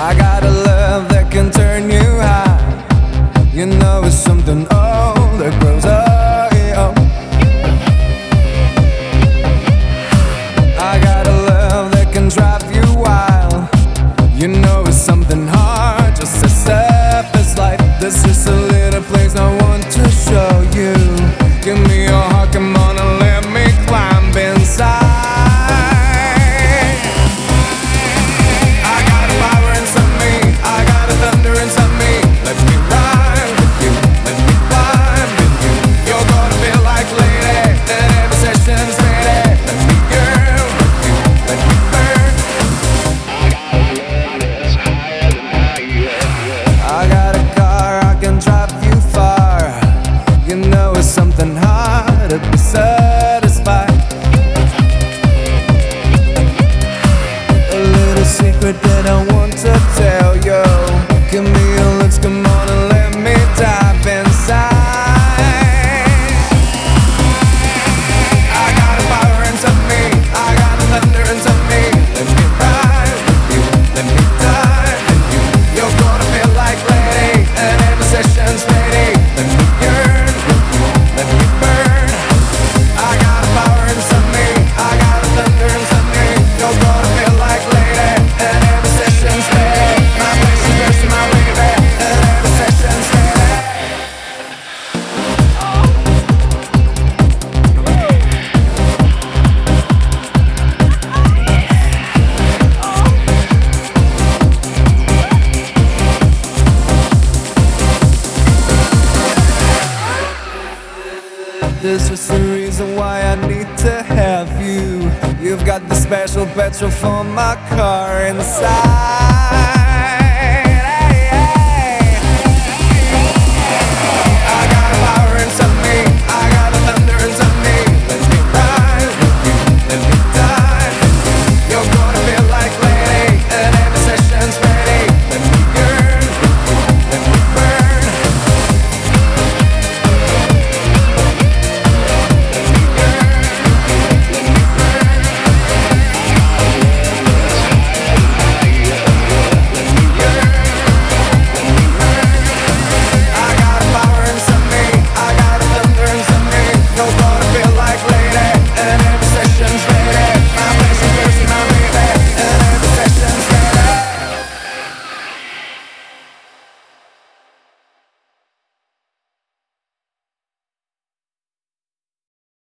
I got this was the reason why I need to have you. You've got the special petrol for my car inside.